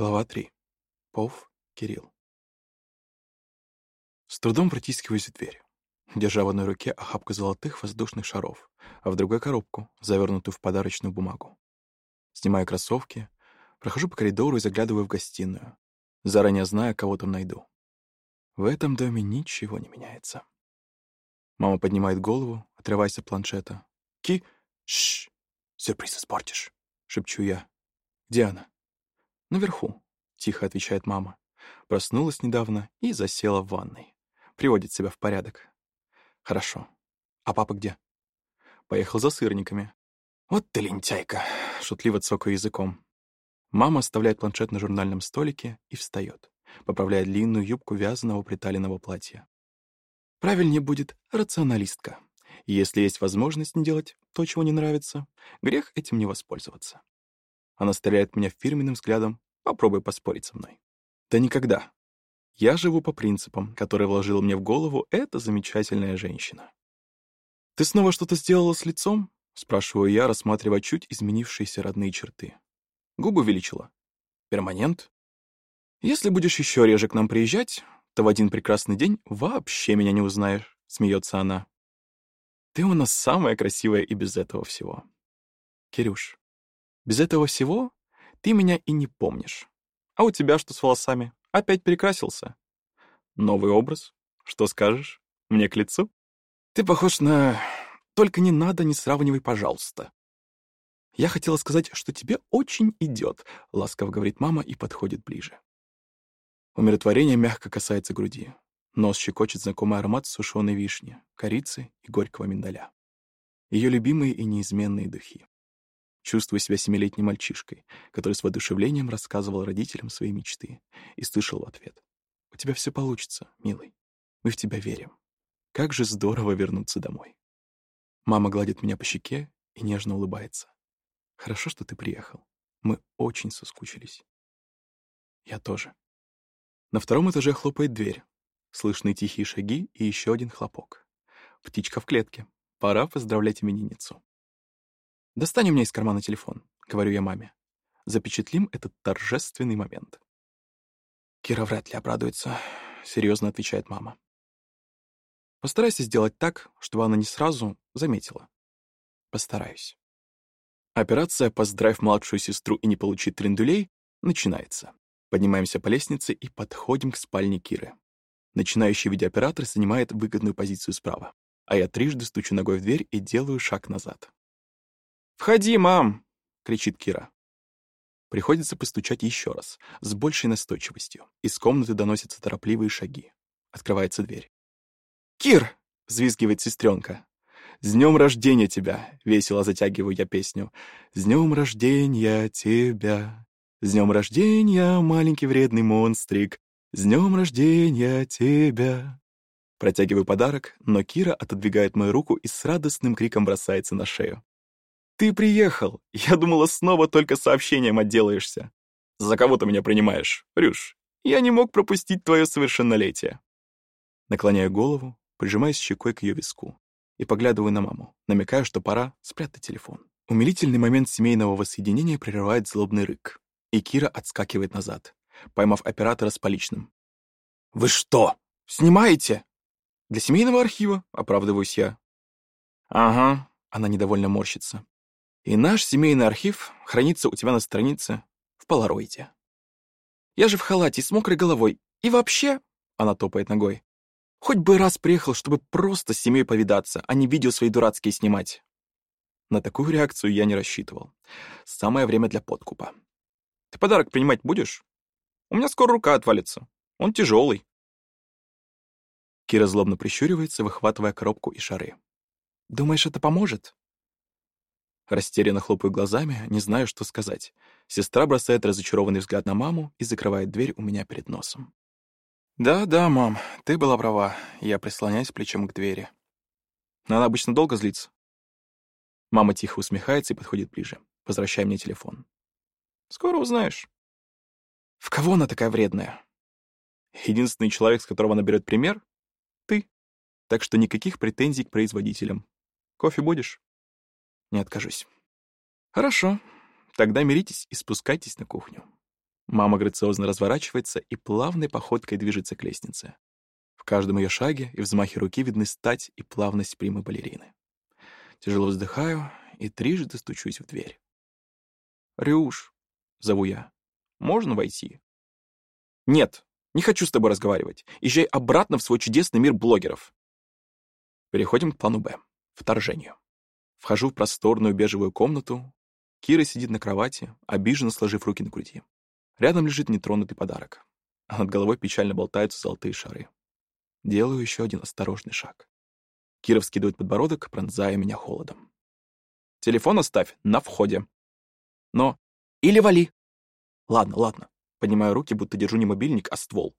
Глава 3. Пов Кирилл. С трудом протискиваюсь в дверь, держа в одной руке охапку золотых воздушных шаров, а в другой — коробку, завернутую в подарочную бумагу. Снимаю кроссовки, прохожу по коридору и заглядываю в гостиную, заранее зная, кого там найду. В этом доме ничего не меняется. Мама поднимает голову, отрываясь от планшета. «Ки! Шш! Сюрприз испортишь!» — шепчу я. «Где она?» «Наверху», — тихо отвечает мама. Проснулась недавно и засела в ванной. Приводит себя в порядок. «Хорошо. А папа где?» «Поехал за сырниками». «Вот ты лентяйка», — шутливо цокая языком. Мама оставляет планшет на журнальном столике и встает, поправляя длинную юбку вязаного приталенного платья. Правильнее будет рационалистка. Если есть возможность не делать то, чего не нравится, грех этим не воспользоваться. Она стреляет меня фирменным взглядом. Попробуй поспорить со мной. Да никогда. Я живу по принципам, которые вложила мне в голову эта замечательная женщина. «Ты снова что-то сделала с лицом?» — спрашиваю я, рассматривая чуть изменившиеся родные черты. Губы увеличила. «Перманент?» «Если будешь еще реже к нам приезжать, то в один прекрасный день вообще меня не узнаешь», — смеется она. «Ты у нас самая красивая и без этого всего». «Кирюш, без этого всего ты меня и не помнишь. А у тебя что с волосами? Опять перекрасился? Новый образ? Что скажешь? Мне к лицу? Ты похож на... Только не надо, не сравнивай, пожалуйста. Я хотела сказать, что тебе очень идет, ласково говорит мама и подходит ближе. Умиротворение мягко касается груди. Нос щекочет знакомый аромат сушеной вишни, корицы и горького миндаля. Ее любимые и неизменные духи чувствуя себя семилетним мальчишкой, который с воодушевлением рассказывал родителям свои мечты и слышал в ответ. «У тебя все получится, милый. Мы в тебя верим. Как же здорово вернуться домой». Мама гладит меня по щеке и нежно улыбается. «Хорошо, что ты приехал. Мы очень соскучились». «Я тоже». На втором этаже хлопает дверь. Слышны тихие шаги и еще один хлопок. Птичка в клетке. Пора поздравлять именинницу. «Достань у меня из кармана телефон», — говорю я маме. «Запечатлим этот торжественный момент». «Кира вряд ли обрадуется», — серьезно отвечает мама. «Постарайся сделать так, чтобы она не сразу заметила». «Постараюсь». Операция «Поздравь младшую сестру и не получи трендулей» начинается. Поднимаемся по лестнице и подходим к спальне Киры. Начинающий видеооператор занимает выгодную позицию справа, а я трижды стучу ногой в дверь и делаю шаг назад. «Входи, мам!» — кричит Кира. Приходится постучать еще раз, с большей настойчивостью. Из комнаты доносятся торопливые шаги. Открывается дверь. «Кир!» — взвизгивает сестренка. «С днем рождения тебя!» — весело затягиваю я песню. «С днем рождения тебя! С днем рождения, маленький вредный монстрик! С днем рождения тебя!» Протягиваю подарок, но Кира отодвигает мою руку и с радостным криком бросается на шею. «Ты приехал! Я думала, снова только сообщением отделаешься. За кого ты меня принимаешь, Рюш? Я не мог пропустить твое совершеннолетие». Наклоняю голову, прижимаясь щекой к ее виску и поглядываю на маму, намекая, что пора спрятать телефон. Умилительный момент семейного воссоединения прерывает злобный рык, и Кира отскакивает назад, поймав оператора с поличным. «Вы что, снимаете?» «Для семейного архива», — оправдываюсь я. «Ага», — она недовольно морщится. И наш семейный архив хранится у тебя на странице в полароиде. Я же в халате с мокрой головой. И вообще, она топает ногой, хоть бы раз приехал, чтобы просто с семьей повидаться, а не видео свои дурацкие снимать. На такую реакцию я не рассчитывал. Самое время для подкупа. Ты подарок принимать будешь? У меня скоро рука отвалится. Он тяжелый. Кира злобно прищуривается, выхватывая коробку и шары. «Думаешь, это поможет?» Растерянно хлопаю глазами, не знаю, что сказать. Сестра бросает разочарованный взгляд на маму и закрывает дверь у меня перед носом. «Да-да, мам, ты была права». Я прислоняюсь плечом к двери. Она обычно долго злится. Мама тихо усмехается и подходит ближе, возвращая мне телефон. «Скоро узнаешь». «В кого она такая вредная?» «Единственный человек, с которого она берет пример — ты. Так что никаких претензий к производителям. Кофе будешь?» Не откажусь. Хорошо. Тогда миритесь и спускайтесь на кухню. Мама грациозно разворачивается и плавной походкой движется к лестнице. В каждом ее шаге и взмахе руки видны стать и плавность примы балерины. Тяжело вздыхаю и трижды стучусь в дверь. «Рюш», — зову я, — «можно войти?» «Нет, не хочу с тобой разговаривать. Езжай обратно в свой чудесный мир блогеров». Переходим к плану «Б» — вторжению. Вхожу в просторную бежевую комнату. Кира сидит на кровати, обиженно сложив руки на груди. Рядом лежит нетронутый подарок. А над головой печально болтаются золотые шары. Делаю еще один осторожный шаг. Кира вскидывает подбородок, пронзая меня холодом. «Телефон оставь на входе». «Но...» «Или вали». «Ладно, ладно». Поднимаю руки, будто держу не мобильник, а ствол.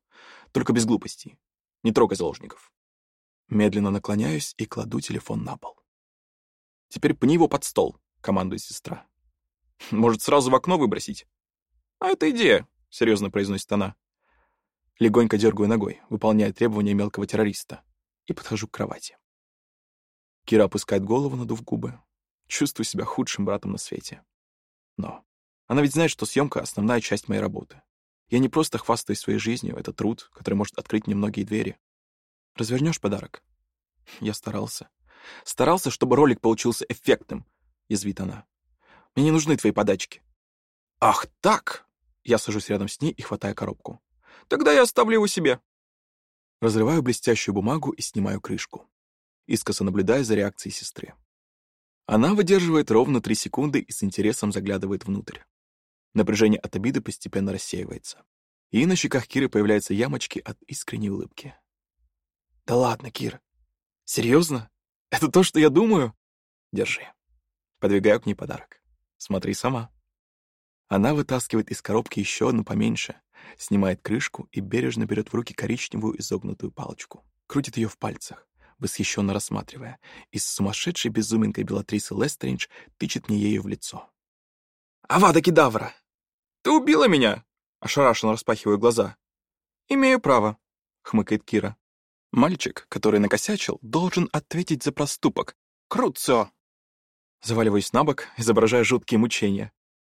Только без глупостей. Не трогай заложников. Медленно наклоняюсь и кладу телефон на пол. «Теперь пни его под стол», — командует сестра. «Может, сразу в окно выбросить?» «А это идея», — серьезно произносит она. Легонько дергаю ногой, выполняя требования мелкого террориста, и подхожу к кровати. Кира опускает голову, надув губы. Чувствую себя худшим братом на свете. Но она ведь знает, что съемка — основная часть моей работы. Я не просто хвастаюсь своей жизнью, это труд, который может открыть мне многие двери. Развернешь подарок? Я старался. Старался, чтобы ролик получился эффектным, язвит она. Мне не нужны твои подачки. Ах так! Я сажусь рядом с ней и хватаю коробку. «Тогда я оставлю его себе». Разрываю блестящую бумагу и снимаю крышку, искоса наблюдая за реакцией сестры. Она выдерживает ровно три секунды и с интересом заглядывает внутрь. Напряжение от обиды постепенно рассеивается. И на щеках Киры появляются ямочки от искренней улыбки. «Да ладно, Кир. Серьезно? Это то, что я думаю?» «Держи». Подвигаю к ней подарок. «Смотри сама». Она вытаскивает из коробки еще одну поменьше, снимает крышку и бережно берет в руки коричневую изогнутую палочку. Крутит ее в пальцах, восхищенно рассматривая, и с сумасшедшей безуминкой Белатрисы Лестрейндж тычет мне ею в лицо. «Авада Кедавра! Ты убила меня!» Ошарашенно распахиваю глаза. «Имею право», — хмыкает Кира. «Мальчик, который накосячил, должен ответить за проступок. Круцо!» Заваливаюсь на бок, изображая жуткие мучения.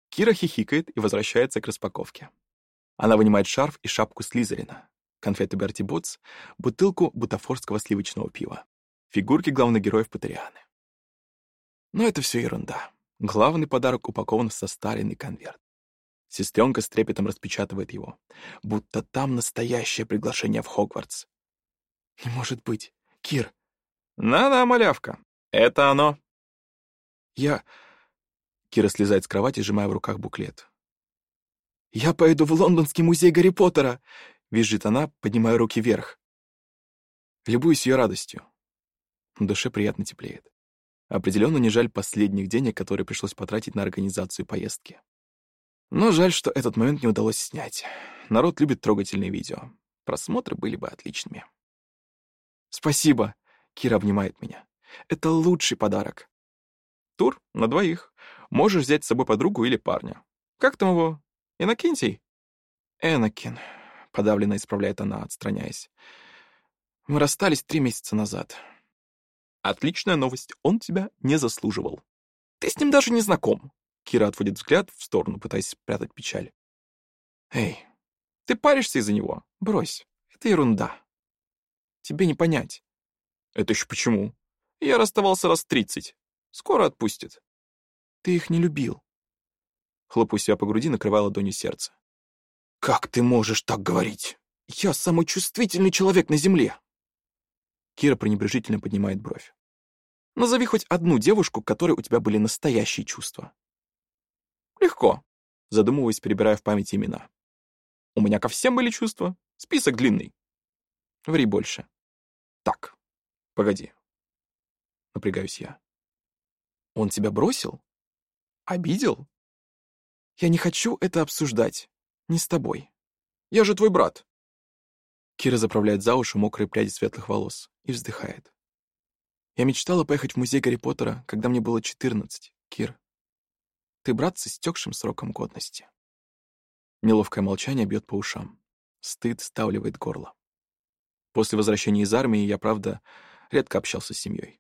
Кира хихикает и возвращается к распаковке. Она вынимает шарф и шапку Слизерина, конфеты Берти Ботс, бутылку бутафорского сливочного пива, фигурки главных героев Патерианы. Но это все ерунда. Главный подарок упакован в состаренный конверт. Сестренка с трепетом распечатывает его, будто там настоящее приглашение в Хогвартс. «Не может быть. Кир!» «Да-да, малявка. Это оно». «Я... Кира слезает с кровати, сжимая в руках буклет. «Я пойду в Лондонский музей Гарри Поттера!» — визжит она, поднимая руки вверх. Любуюсь ее радостью. В душе приятно теплеет. Определенно не жаль последних денег, которые пришлось потратить на организацию поездки. Но жаль, что этот момент не удалось снять. Народ любит трогательные видео. Просмотры были бы отличными. «Спасибо!» — Кира обнимает меня. «Это лучший подарок. Тур на двоих. Можешь взять с собой подругу или парня. Как там его? Иннокентий?» «Энакин», — подавленно исправляет она, отстраняясь. «Мы расстались три месяца назад». «Отличная новость. Он тебя не заслуживал. Ты с ним даже не знаком». Кира отводит взгляд в сторону, пытаясь спрятать печаль. «Эй, ты паришься из-за него? Брось. Это ерунда. Тебе не понять». «Это еще почему? Я расставался раз тридцать. Скоро отпустит». Ты их не любил. Хлопаю себя по груди, накрывая ладонью сердце. «Как ты можешь так говорить? Я самый чувствительный человек на Земле!» Кира пренебрежительно поднимает бровь. «Назови хоть одну девушку, которой у тебя были настоящие чувства». «Легко», — задумываясь, перебирая в памяти имена. «У меня ко всем были чувства. Список длинный». «Ври больше». «Так, погоди». Напрягаюсь я. «Он тебя бросил?» Обидел? Я не хочу это обсуждать. Не с тобой. Я же твой брат. Кира заправляет за уши мокрые пряди светлых волос и вздыхает. Я мечтала поехать в музей Гарри Поттера, когда мне было 14, Кир. Ты брат с истекшим сроком годности. Неловкое молчание бьет по ушам. Стыд ставливает горло. После возвращения из армии я, правда, редко общался с семьей.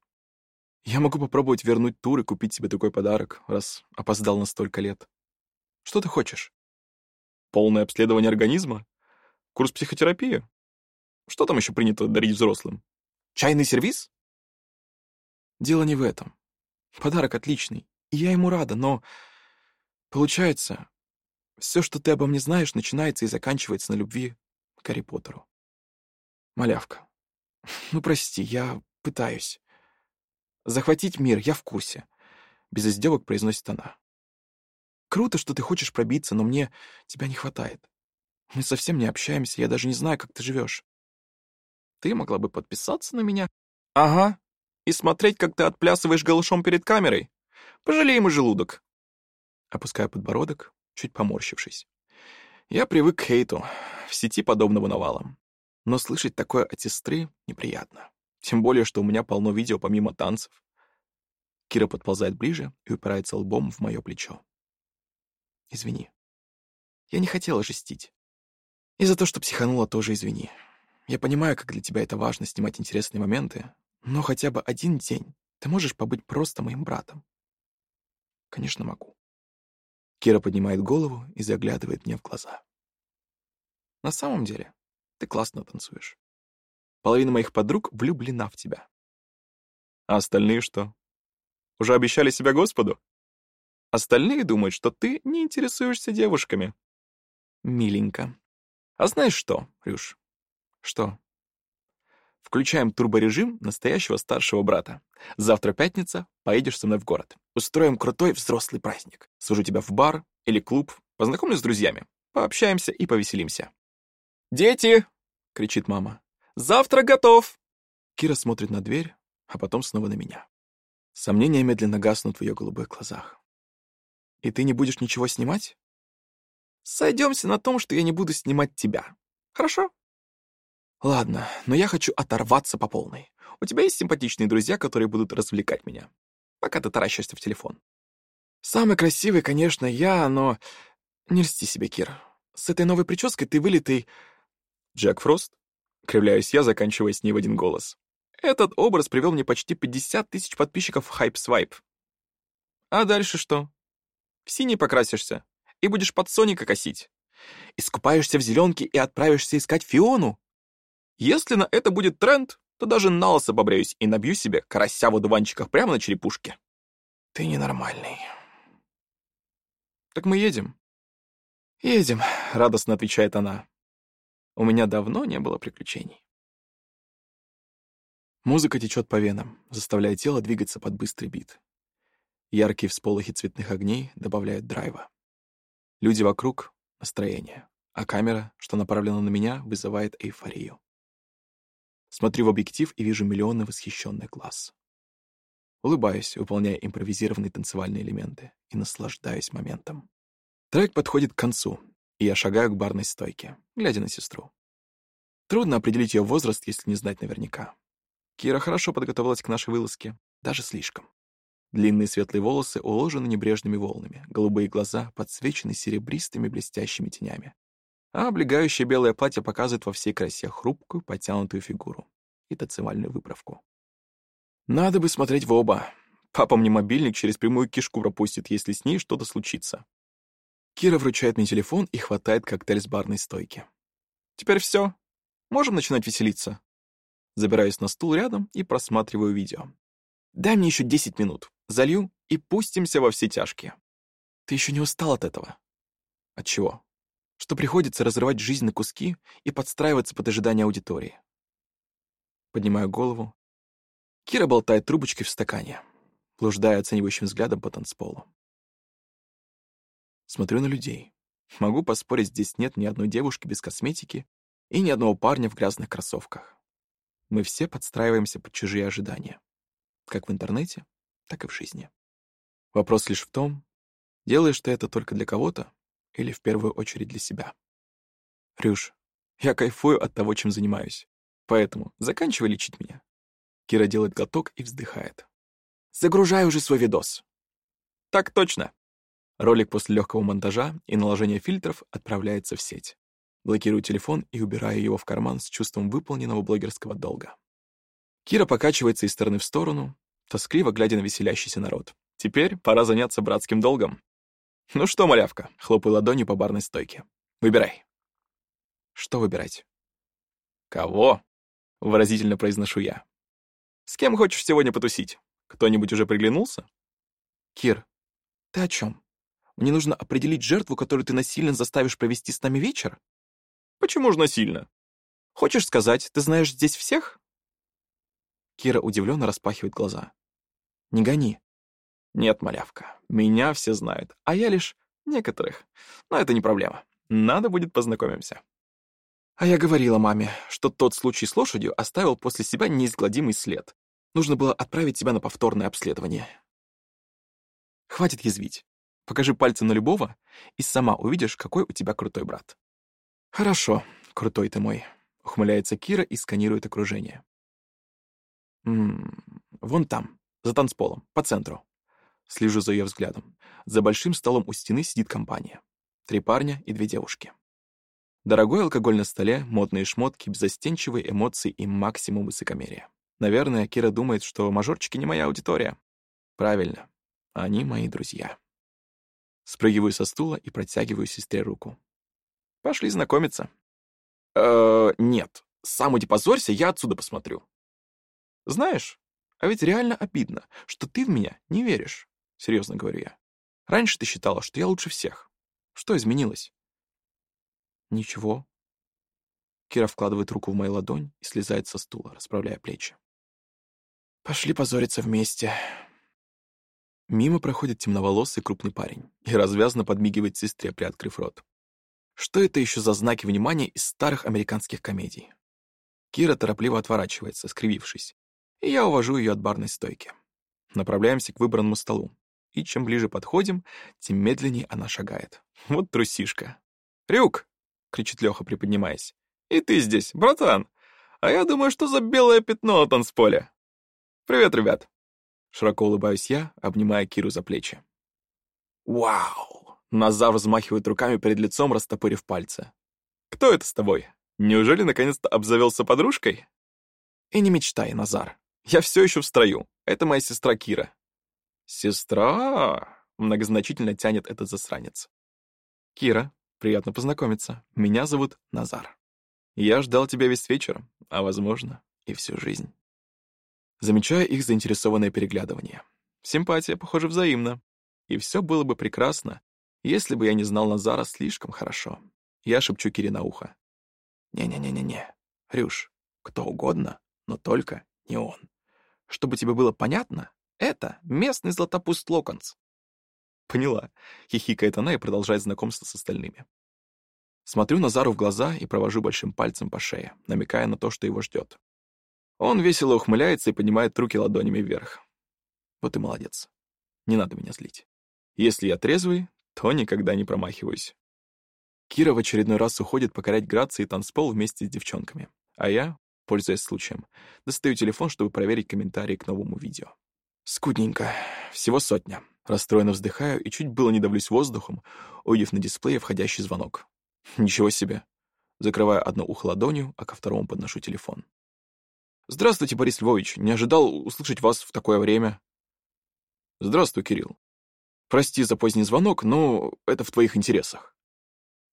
Я могу попробовать вернуть тур и купить тебе такой подарок, раз опоздал на столько лет. Что ты хочешь? Полное обследование организма? Курс психотерапии? Что там еще принято дарить взрослым? Чайный сервиз? Дело не в этом. Подарок отличный, и я ему рада, но... Получается, все, что ты обо мне знаешь, начинается и заканчивается на любви к Гарри Поттеру. Малявка. Ну, прости, я пытаюсь. Захватить мир, я в курсе. Без издевок произносит она. Круто, что ты хочешь пробиться, но мне тебя не хватает. Мы совсем не общаемся, я даже не знаю, как ты живешь. Ты могла бы подписаться на меня? Ага. И смотреть, как ты отплясываешь голышом перед камерой. Пожалей мой желудок. Опускаю подбородок, чуть поморщившись. Я привык к хейту, в сети подобного навала. Но слышать такое от сестры неприятно. Тем более, что у меня полно видео помимо танцев. Кира подползает ближе и упирается лбом в мое плечо. Извини. Я не хотела жестить. И за то, что психанула, тоже извини. Я понимаю, как для тебя это важно снимать интересные моменты, но хотя бы один день ты можешь побыть просто моим братом. Конечно, могу. Кира поднимает голову и заглядывает мне в глаза. На самом деле, ты классно танцуешь. Половина моих подруг влюблена в тебя. А остальные что? Уже обещали себя Господу? Остальные думают, что ты не интересуешься девушками. Миленько. А знаешь что, Рюш? Что? Включаем турборежим настоящего старшего брата. Завтра пятница, поедешь со мной в город. Устроим крутой взрослый праздник. Свожу тебя в бар или клуб, познакомлю с друзьями. Пообщаемся и повеселимся. «Дети!» — кричит мама. «Завтрак готов!» Кира смотрит на дверь, а потом снова на меня. Сомнения медленно гаснут в ее голубых глазах. «И ты не будешь ничего снимать?» «Сойдемся на том, что я не буду снимать тебя. Хорошо?» Ладно, но я хочу оторваться по полной. У тебя есть симпатичные друзья, которые будут развлекать меня, пока ты таращишься в телефон. Самый красивый, конечно, я, но... Не льсти себе, Кир. С этой новой прической ты вылитый... Джек Фрост? Кривляюсь я, заканчивая с ней в один голос. Этот образ привел мне почти 50 тысяч подписчиков в Swipe. А дальше что? В синий покрасишься и будешь под Соника косить. Искупаешься в зеленке и отправишься искать Фиону. Если на это будет тренд, то даже на лысо побреюсь и набью себе карася в одуванчиках прямо на черепушке. Ты ненормальный. Так мы едем? Едем, радостно отвечает она. У меня давно не было приключений. Музыка течет по венам, заставляя тело двигаться под быстрый бит. Яркие всполохи цветных огней добавляют драйва. Люди вокруг — настроение, а камера, что направлена на меня, вызывает эйфорию. Смотрю в объектив и вижу миллионы восхищенных глаз. Улыбаюсь, выполняя импровизированные танцевальные элементы, и наслаждаюсь моментом. Трек подходит к концу, я шагаю к барной стойке, глядя на сестру. Трудно определить ее возраст, если не знать наверняка. Кира хорошо подготовилась к нашей вылазке, даже слишком. Длинные светлые волосы уложены небрежными волнами, голубые глаза подсвечены серебристыми блестящими тенями а облегающее белое платье показывает во всей красе хрупкую, потянутую фигуру и танцевальную выправку. Надо бы смотреть в оба. Папа мне мобильник через прямую кишку пропустит, если с ней что-то случится. Кира вручает мне телефон и хватает коктейль с барной стойки. Теперь все. Можем начинать веселиться. Забираюсь на стул рядом и просматриваю видео. Дай мне еще 10 минут. Залью и пустимся во все тяжкие. Ты еще не устал от этого? От чего? что приходится разрывать жизнь на куски и подстраиваться под ожидания аудитории. Поднимаю голову. Кира болтает трубочкой в стакане, блуждая оценивающим взглядом по танцполу. Смотрю на людей. Могу поспорить, здесь нет ни одной девушки без косметики и ни одного парня в грязных кроссовках. Мы все подстраиваемся под чужие ожидания. Как в интернете, так и в жизни. Вопрос лишь в том, делаешь ты это только для кого-то или в первую очередь для себя. Рюш, я кайфую от того, чем занимаюсь. Поэтому заканчивай лечить меня. Кира делает глоток и вздыхает. Загружай уже свой видос. Так точно. Ролик после легкого монтажа и наложения фильтров отправляется в сеть. Блокирую телефон и убираю его в карман с чувством выполненного блогерского долга. Кира покачивается из стороны в сторону, тоскливо глядя на веселящийся народ. Теперь пора заняться братским долгом. «Ну что, малявка?» — хлопаю ладонью по барной стойке. Выбирай. Что выбирать? Кого? Выразительно произношу я. С кем хочешь сегодня потусить? Кто-нибудь уже приглянулся? Кир, ты о чем? Мне нужно определить жертву, которую ты насильно заставишь провести с нами вечер? Почему же насильно? Хочешь сказать, ты знаешь здесь всех? Кира удивленно распахивает глаза. Не гони. Нет, малявка, меня все знают, а я лишь некоторых. Но это не проблема. Надо будет познакомимся. А я говорила маме, что тот случай с лошадью оставил после себя неизгладимый след. Нужно было отправить тебя на повторное обследование. Хватит язвить. Покажи пальцем на любого, и сама увидишь, какой у тебя крутой брат. Хорошо, крутой ты мой. Ухмыляется Кира и сканирует окружение. Ммм, вон там, за танцполом, по центру. Слежу за ее взглядом. За большим столом у стены сидит компания. Три парня и две девушки. Дорогой алкоголь на столе, модные шмотки, безостенчивые эмоции и максимум высокомерия. Наверное, Кира думает, что мажорчики не моя аудитория. Правильно, они мои друзья. Спрыгиваю со стула и протягиваю сестре руку. Пошли знакомиться. Э, нет, сам иди позорься, я отсюда посмотрю. Знаешь, а ведь реально обидно, что ты в меня не веришь. Серьезно говорю я. Раньше ты считала, что я лучше всех. Что изменилось? Ничего. Кира вкладывает руку в мою ладонь и слезает со стула, расправляя плечи. Пошли позориться вместе. Мимо проходит темноволосый крупный парень и развязно подмигивает сестре, приоткрыв рот. Что это еще за знаки внимания из старых американских комедий? Кира торопливо отворачивается, скривившись, и я увожу ее от барной стойки. Направляемся к выбранному столу, и чем ближе подходим, тем медленнее она шагает. Вот трусишка. «Рюк!» — кричит Леха, приподнимаясь. «И ты здесь, братан! А я думаю, что за белое пятно на танцполе!» «Привет, ребят!» Широко улыбаюсь я, обнимая Киру за плечи. «Вау!» Назар взмахивает руками перед лицом, растопырив пальцы. «Кто это с тобой? Неужели наконец-то обзавелся подружкой?» «И не мечтай, Назар. Я все еще в строю. Это моя сестра Кира». «Сестра?» — многозначительно тянет этот засранец. «Кира, приятно познакомиться. Меня зовут Назар. Я ждал тебя весь вечер, а, возможно, и всю жизнь». Замечаю их заинтересованное переглядывание. Симпатия, похоже, взаимна. И все было бы прекрасно, если бы я не знал Назара слишком хорошо. Я шепчу Кире на ухо. «Не-не-не-не-не, Рюш, кто угодно, но только не он. Чтобы тебе было понятно, это местный златопуст Локонс». «Поняла», — хихикает она и продолжает знакомство с остальными. Смотрю Назару в глаза и провожу большим пальцем по шее, намекая на то, что его ждет. Он весело ухмыляется и поднимает руки ладонями вверх. Вот и молодец. Не надо меня злить. Если я трезвый, то никогда не промахиваюсь. Кира в очередной раз уходит покорять грации и танцпол вместе с девчонками. А я, пользуясь случаем, достаю телефон, чтобы проверить комментарии к новому видео. Скудненько. Всего сотня. Расстроенно вздыхаю и чуть было не давлюсь воздухом, увидев на дисплее входящий звонок. Ничего себе. Закрываю одно ухо ладонью, а ко второму подношу телефон. «Здравствуйте, Борис Львович. Не ожидал услышать вас в такое время». «Здравствуй, Кирилл. Прости за поздний звонок, но это в твоих интересах».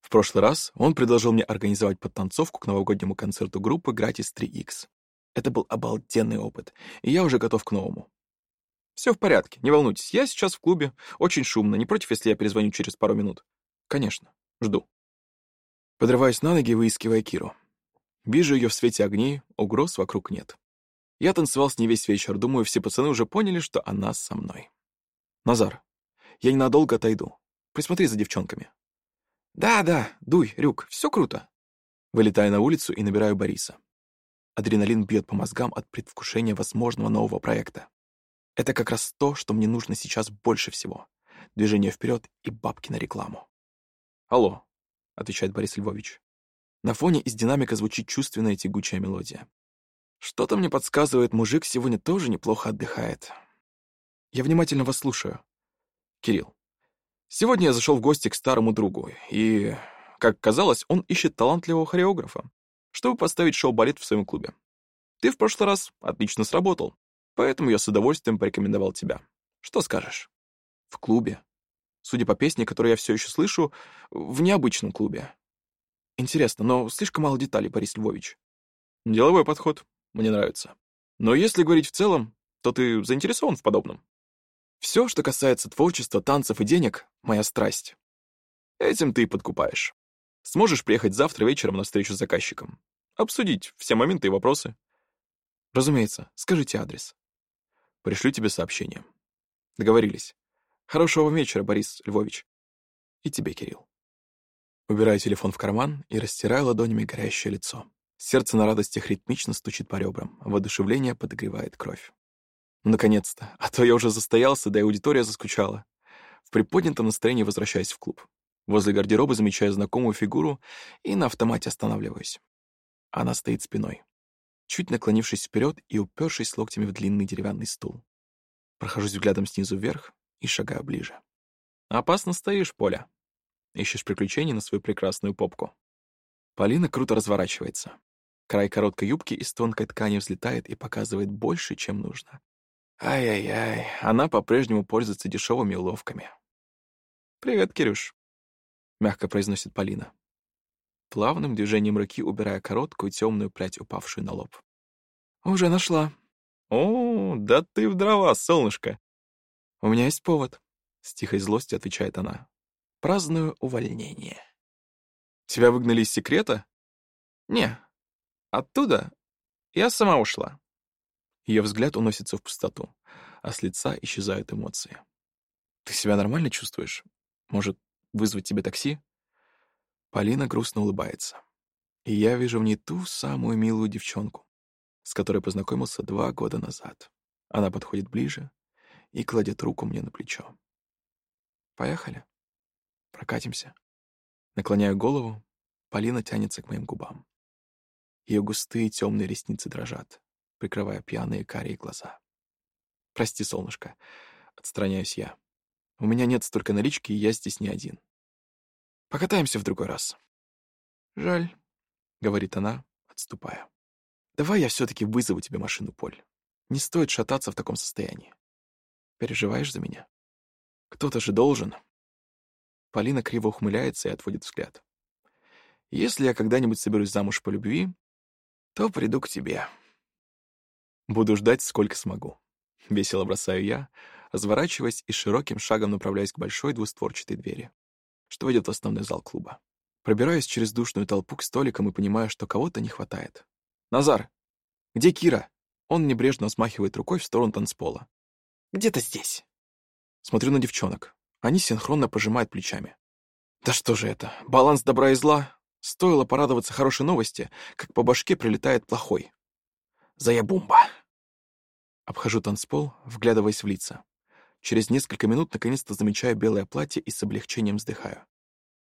В прошлый раз он предложил мне организовать подтанцовку к новогоднему концерту группы Gratis 3X. Это был обалденный опыт, и я уже готов к новому. Все в порядке, не волнуйтесь, я сейчас в клубе, очень шумно, не против, если я перезвоню через пару минут? Конечно, жду. Подрываюсь на ноги, выискивая Киру. Вижу ее в свете огней, угроз вокруг нет. Я танцевал с ней весь вечер, думаю, все пацаны уже поняли, что она со мной. Назар, я ненадолго отойду. Присмотри за девчонками. Да-да, дуй, Рюк, все круто. Вылетаю на улицу и набираю Бориса. Адреналин бьет по мозгам от предвкушения возможного нового проекта. Это как раз то, что мне нужно сейчас больше всего. Движение вперед и бабки на рекламу. «Алло», — отвечает Борис Львович. На фоне из динамика звучит чувственная тягучая мелодия. Что-то мне подсказывает, мужик сегодня тоже неплохо отдыхает. Я внимательно вас слушаю. Кирилл. Сегодня я зашел в гости к старому другу, и, как казалось, он ищет талантливого хореографа, чтобы поставить шоу-балет в своем клубе. Ты в прошлый раз отлично сработал, поэтому я с удовольствием порекомендовал тебя. Что скажешь? В клубе. Судя по песне, которую я все еще слышу, в необычном клубе. Интересно, но слишком мало деталей, Борис Львович. Деловой подход. Мне нравится. Но если говорить в целом, то ты заинтересован в подобном. Все, что касается творчества, танцев и денег — моя страсть. Этим ты и подкупаешь. Сможешь приехать завтра вечером на встречу с заказчиком. Обсудить все моменты и вопросы. Разумеется, скажите адрес. Пришлю тебе сообщение. Договорились. Хорошего вечера, Борис Львович. И тебе, Кирилл. Убираю телефон в карман и растираю ладонями горящее лицо. Сердце на радостях ритмично стучит по ребрам, воодушевление подогревает кровь. Наконец-то, а то я уже застоялся, да и аудитория заскучала. В приподнятом настроении возвращаюсь в клуб. Возле гардероба замечаю знакомую фигуру и на автомате останавливаюсь. Она стоит спиной, чуть наклонившись вперед и упершись локтями в длинный деревянный стул. Прохожусь взглядом снизу вверх и шагаю ближе. «Опасно стоишь, Поля. Ищешь приключений на свою прекрасную попку». Полина круто разворачивается. Край короткой юбки из тонкой ткани взлетает и показывает больше, чем нужно. Ай-яй-яй, она по-прежнему пользуется дешевыми уловками. «Привет, Кирюш», — мягко произносит Полина. Плавным движением руки убирая короткую темную прядь, упавшую на лоб. «Уже нашла». «О, да ты в дрова, солнышко!» «У меня есть повод», — с тихой злостью отвечает она. «Праздную увольнение». «Тебя выгнали из секрета?» «Не. Оттуда я сама ушла. Ее взгляд уносится в пустоту, а с лица исчезают эмоции. «Ты себя нормально чувствуешь? Может, вызвать тебе такси?» Полина грустно улыбается. И я вижу в ней ту самую милую девчонку, с которой познакомился два года назад. Она подходит ближе и кладет руку мне на плечо. «Поехали. Прокатимся». Наклоняю голову, Полина тянется к моим губам. Ее густые темные ресницы дрожат прикрывая пьяные карие глаза. «Прости, солнышко», — отстраняюсь я. «У меня нет столько налички, и я здесь не один. Покатаемся в другой раз». «Жаль», — говорит она, отступая. «Давай я все-таки вызову тебе машину, Поль. Не стоит шататься в таком состоянии. Переживаешь за меня? Кто-то же должен». Полина криво ухмыляется и отводит взгляд. «Если я когда-нибудь соберусь замуж по любви, то приду к тебе». Буду ждать, сколько смогу. Весело бросаю я, разворачиваясь и широким шагом направляюсь к большой двустворчатой двери, что ведет в основной зал клуба. Пробираюсь через душную толпу к столикам и понимаю, что кого-то не хватает. «Назар! Где Кира?» Он небрежно смахивает рукой в сторону танцпола. «Где-то здесь». Смотрю на девчонок. Они синхронно пожимают плечами. «Да что же это? Баланс добра и зла?» Стоило порадоваться хорошей новости, как по башке прилетает плохой. «Заябумба!» Обхожу танцпол, вглядываясь в лица. Через несколько минут наконец-то замечаю белое платье и с облегчением вздыхаю.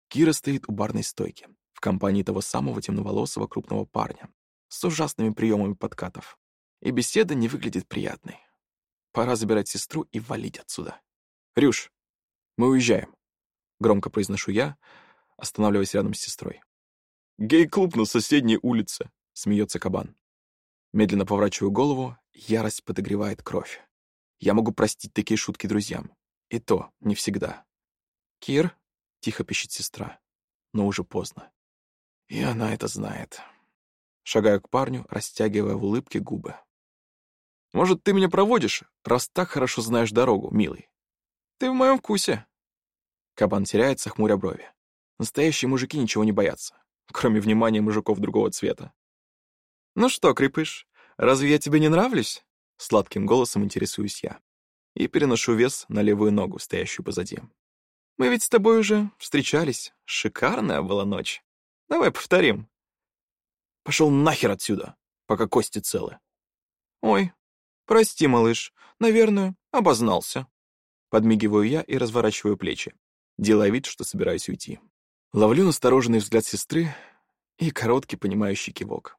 Кира стоит у барной стойки, в компании того самого темноволосого крупного парня, с ужасными приемами подкатов. И беседа не выглядит приятной. Пора забирать сестру и валить отсюда. «Рюш, мы уезжаем», — громко произношу я, останавливаясь рядом с сестрой. «Гей-клуб на соседней улице», — смеется кабан. Медленно поворачиваю голову, ярость подогревает кровь. Я могу простить такие шутки друзьям. И то не всегда. «Кир?» — тихо пищит сестра. Но уже поздно. И она это знает. Шагаю к парню, растягивая в улыбке губы. «Может, ты меня проводишь, раз так хорошо знаешь дорогу, милый? Ты в моем вкусе». Кабан теряется, хмуря брови. Настоящие мужики ничего не боятся, кроме внимания мужиков другого цвета. «Ну что, крепыш, разве я тебе не нравлюсь?» Сладким голосом интересуюсь я. И переношу вес на левую ногу, стоящую позади. «Мы ведь с тобой уже встречались. Шикарная была ночь. Давай повторим». «Пошел нахер отсюда, пока кости целы». «Ой, прости, малыш, наверное, обознался». Подмигиваю я и разворачиваю плечи, делая вид, что собираюсь уйти. Ловлю настороженный взгляд сестры и короткий понимающий кивок.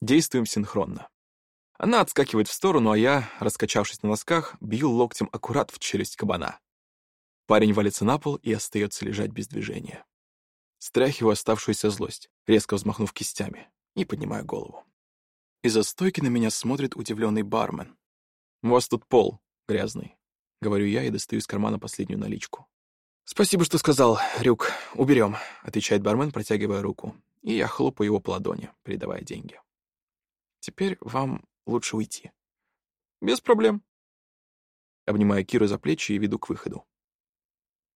Действуем синхронно. Она отскакивает в сторону, а я, раскачавшись на носках, бью локтем аккурат в челюсть кабана. Парень валится на пол и остается лежать без движения. Стряхиваю оставшуюся злость, резко взмахнув кистями, и поднимаю голову. Из-за стойки на меня смотрит удивленный бармен. «У вас тут пол грязный», — говорю я и достаю из кармана последнюю наличку. «Спасибо, что сказал, Рюк. Уберем», — отвечает бармен, протягивая руку. И я хлопаю его по ладони, передавая деньги. «Теперь вам лучше уйти». «Без проблем». Обнимаю Киру за плечи и веду к выходу.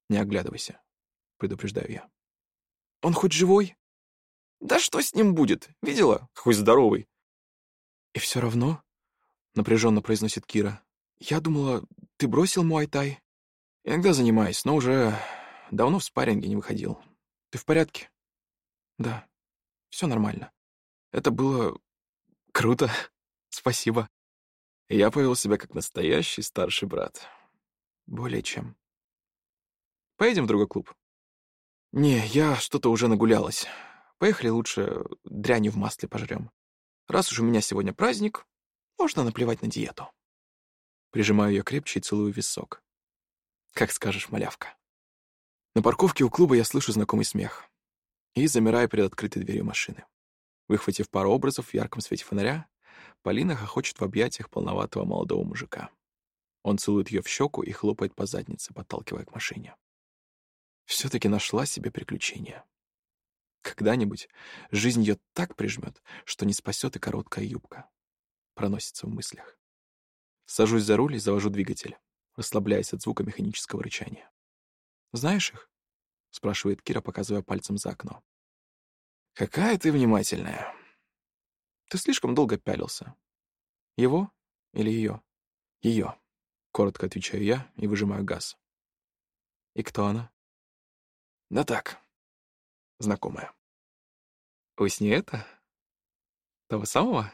«Не оглядывайся», — предупреждаю я. «Он хоть живой?» «Да что с ним будет? Видела? Какой здоровый!» «И все равно?» — напряженно произносит Кира. «Я думала, ты бросил муай-тай?» «Иногда занимаюсь, но уже давно в спарринге не выходил. Ты в порядке?» «Да, все нормально. Это было круто. Спасибо». Я повел себя как настоящий старший брат. Более чем. «Поедем в другой клуб?» «Не, я что-то уже нагулялась. Поехали лучше дрянью в масле пожрем. Раз уж у меня сегодня праздник, можно наплевать на диету». Прижимаю ее крепче и целую висок. «Как скажешь, малявка». На парковке у клуба я слышу знакомый смех и замираю перед открытой дверью машины. Выхватив пару образов в ярком свете фонаря, Полина хохочет в объятиях полноватого молодого мужика. Он целует ее в щеку и хлопает по заднице, подталкивая к машине. Все-таки нашла себе приключение. Когда-нибудь жизнь ее так прижмет, что не спасет и короткая юбка. Проносится в мыслях. Сажусь за руль и завожу двигатель, расслабляясь от звука механического рычания. «Знаешь их?» — спрашивает Кира, показывая пальцем за окно. «Какая ты внимательная!» «Ты слишком долго пялился. Его или ее?» «Ее», — коротко отвечаю я и выжимаю газ. «И кто она?» «Да так, знакомая». «Вы с ней это? Того самого?»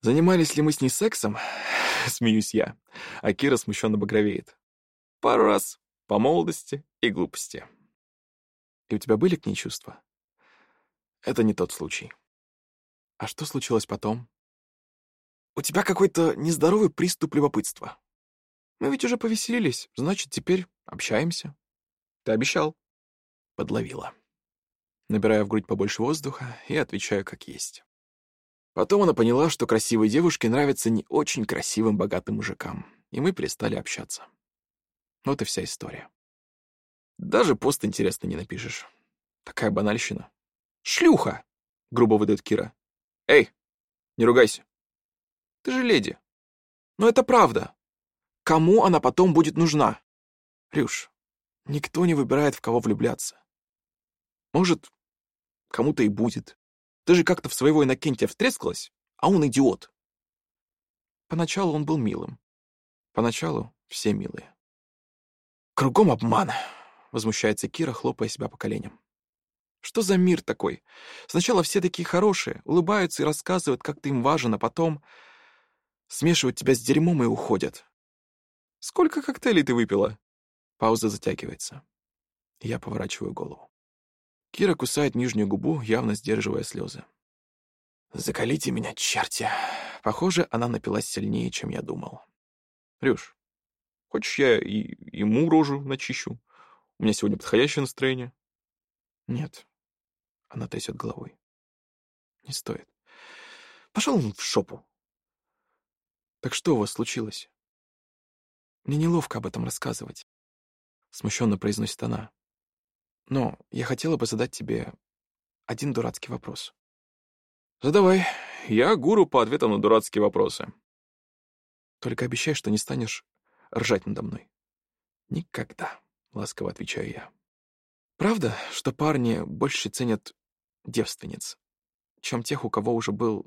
«Занимались ли мы с ней сексом?» — смеюсь я, а Кира смущенно багровеет. «Пару раз, по молодости и глупости». «И у тебя были к ней чувства?» «Это не тот случай». «А что случилось потом?» «У тебя какой-то нездоровый приступ любопытства. Мы ведь уже повеселились, значит, теперь общаемся. Ты обещал». Подловила. Набираю в грудь побольше воздуха и отвечаю как есть. Потом она поняла, что красивые девушки нравятся не очень красивым богатым мужикам, и мы перестали общаться. Вот и вся история. Даже пост интересно не напишешь. Такая банальщина. «Шлюха!» — грубо выдает Кира. «Эй, не ругайся. Ты же леди. Но это правда. Кому она потом будет нужна? Рюш, никто не выбирает, в кого влюбляться. Может, кому-то и будет. Ты же как-то в своего Иннокентия встрескалась, а он идиот. Поначалу он был милым. Поначалу все милые. Кругом обман, возмущается Кира, хлопая себя по коленям. Что за мир такой? Сначала все такие хорошие, улыбаются и рассказывают, как ты им важен, а потом смешивают тебя с дерьмом и уходят. Сколько коктейлей ты выпила? Пауза затягивается. Я поворачиваю голову. Кира кусает нижнюю губу, явно сдерживая слезы. «Закалите меня, черти!» Похоже, она напилась сильнее, чем я думал. «Рюш, хочешь, я и ему рожу начищу? У меня сегодня подходящее настроение». «Нет», — она трясет головой. «Не стоит. Пошел он в шопу». «Так что у вас случилось?» «Мне неловко об этом рассказывать», — смущенно произносит она. Но я хотела бы задать тебе один дурацкий вопрос. Задавай. Я гуру по ответам на дурацкие вопросы. Только обещай, что не станешь ржать надо мной. Никогда, ласково отвечаю я. Правда, что парни больше ценят девственниц, чем тех, у кого уже был...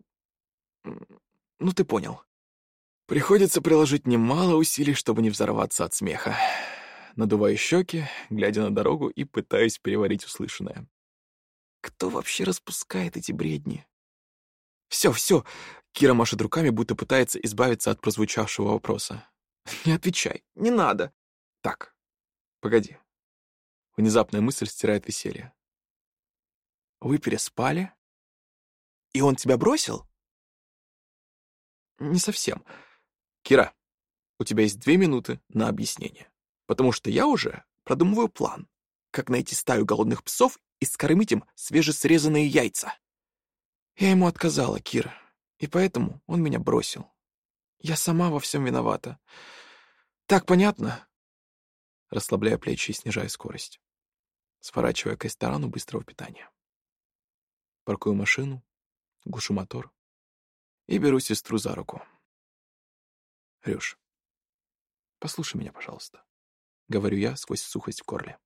Ну, ты понял. Приходится приложить немало усилий, чтобы не взорваться от смеха надувая щеки, глядя на дорогу и пытаясь переварить услышанное. Кто вообще распускает эти бредни? Все, все. Кира машет руками, будто пытается избавиться от прозвучавшего вопроса. Не отвечай, не надо. Так, погоди. Внезапная мысль стирает веселье. Вы переспали? И он тебя бросил? Не совсем. Кира, у тебя есть две минуты на объяснение потому что я уже продумываю план, как найти стаю голодных псов и скормить им свежесрезанные яйца. Я ему отказала, Кир, и поэтому он меня бросил. Я сама во всем виновата. Так понятно? расслабляя плечи и снижая скорость. Сворачивая к ресторану быстрого питания. Паркую машину, глушу мотор и беру сестру за руку. Рюш, послушай меня, пожалуйста. Говорю я сквозь сухость в горле.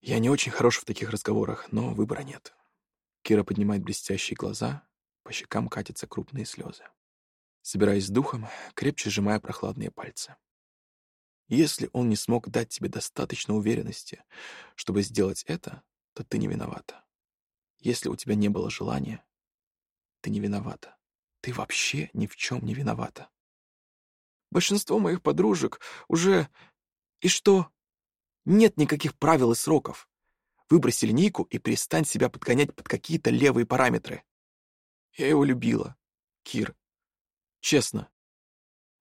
Я не очень хорош в таких разговорах, но выбора нет. Кира поднимает блестящие глаза, по щекам катятся крупные слезы. Собираясь с духом, крепче сжимая прохладные пальцы. Если он не смог дать тебе достаточно уверенности, чтобы сделать это, то ты не виновата. Если у тебя не было желания, ты не виновата. Ты вообще ни в чем не виновата. Большинство моих подружек уже... И что? Нет никаких правил и сроков. Выброси линейку и перестань себя подгонять под какие-то левые параметры. Я его любила, Кир. Честно.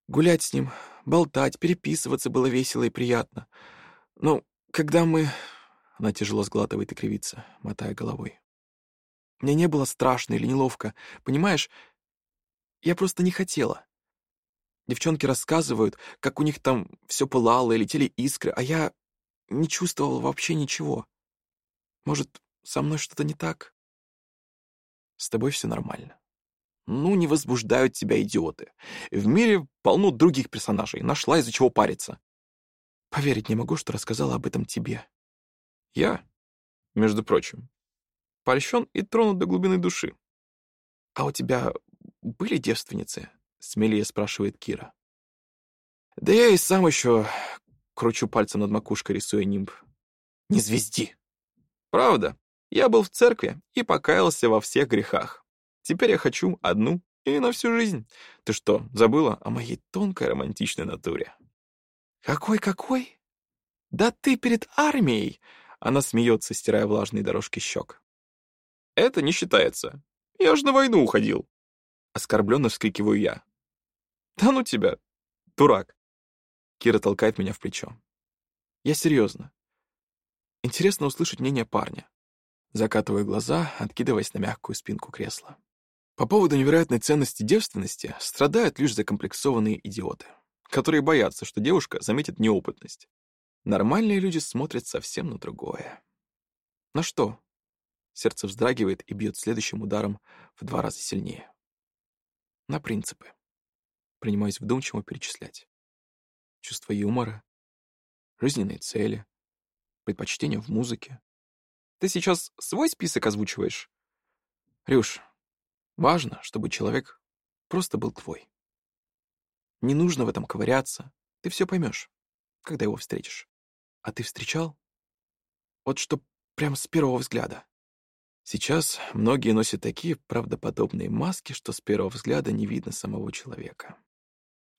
Гулять с ним, болтать, переписываться было весело и приятно. Но когда мы... Она тяжело сглатывает и кривится, мотая головой. Мне не было страшно или неловко. Понимаешь, я просто не хотела. Девчонки рассказывают, как у них там все пылало и летели искры, а я не чувствовал вообще ничего. Может, со мной что-то не так? С тобой все нормально. Ну, не возбуждают тебя идиоты. В мире полно других персонажей. Нашла из-за чего париться. Поверить не могу, что рассказала об этом тебе. Я, между прочим, польщен и тронут до глубины души. А у тебя были девственницы? Смелее спрашивает Кира. Да я и сам еще кручу пальцем над макушкой, рисуя нимб. Не звезди. Правда, я был в церкви и покаялся во всех грехах. Теперь я хочу одну и на всю жизнь. Ты что, забыла о моей тонкой романтичной натуре? Какой-какой? Да ты перед армией! Она смеется, стирая влажные дорожки щек. Это не считается. Я же на войну уходил. Оскорбленно вскрикиваю я. Да ну тебя, дурак. Кира толкает меня в плечо. Я серьезно. Интересно услышать мнение парня. Закатываю глаза, откидываясь на мягкую спинку кресла. По поводу невероятной ценности девственности страдают лишь закомплексованные идиоты, которые боятся, что девушка заметит неопытность. Нормальные люди смотрят совсем на другое. На что? Сердце вздрагивает и бьет следующим ударом в два раза сильнее. На принципы. Принимаюсь вдумчиво перечислять. Чувство юмора, жизненные цели, предпочтения в музыке. Ты сейчас свой список озвучиваешь? Рюш, важно, чтобы человек просто был твой. Не нужно в этом ковыряться, ты все поймешь, когда его встретишь. А ты встречал? Вот что прямо с первого взгляда. Сейчас многие носят такие правдоподобные маски, что с первого взгляда не видно самого человека.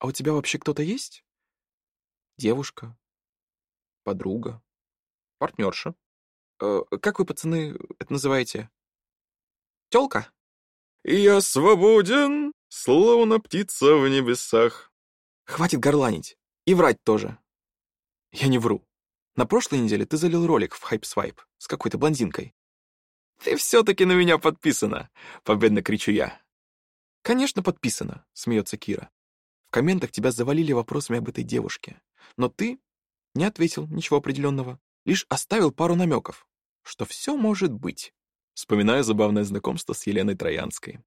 А у тебя вообще кто-то есть? Девушка? Подруга? Партнерша? Э, как вы, пацаны, это называете? Тёлка? «Я свободен, словно птица в небесах». Хватит горланить. И врать тоже. Я не вру. На прошлой неделе ты залил ролик в хайп-свайп с какой-то блондинкой. «Ты все-таки на меня подписана!» — победно кричу я. «Конечно, подписана», — смеется Кира. «В комментах тебя завалили вопросами об этой девушке. Но ты не ответил ничего определенного, лишь оставил пару намеков, что все может быть». Вспоминаю забавное знакомство с Еленой Троянской.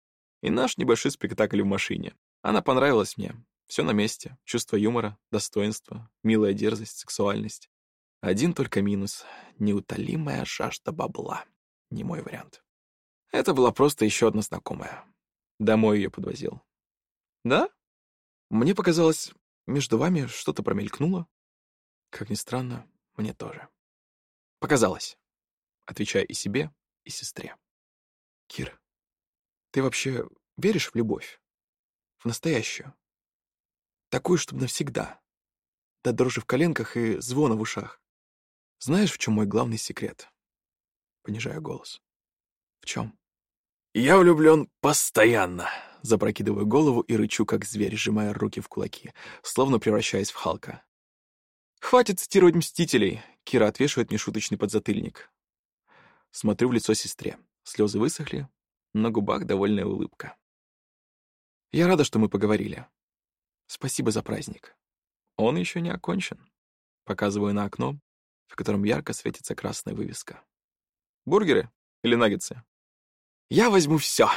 И наш небольшой спектакль в машине. Она понравилась мне. Все на месте. Чувство юмора, достоинство, милая дерзость, сексуальность. Один только минус — неутолимая жажда бабла не мой вариант. Это была просто еще одна знакомая. Домой ее подвозил. Да? Мне показалось, между вами что-то промелькнуло. Как ни странно, мне тоже. Показалось. Отвечаю и себе, и сестре. Кир, ты вообще веришь в любовь? В настоящую? Такую, чтобы навсегда. До дрожи в коленках и звона в ушах. Знаешь, в чем мой главный секрет? понижая голос. «В чем?» «Я влюблен постоянно!» Запрокидываю голову и рычу, как зверь, сжимая руки в кулаки, словно превращаясь в Халка. «Хватит цитировать «Мстителей», — Кира отвешивает мне шуточный подзатыльник. Смотрю в лицо сестре. Слезы высохли, на губах довольная улыбка. «Я рада, что мы поговорили. Спасибо за праздник. Он еще не окончен». Показываю на окно, в котором ярко светится красная вывеска. «Бургеры или наггетсы?» «Я возьму все!»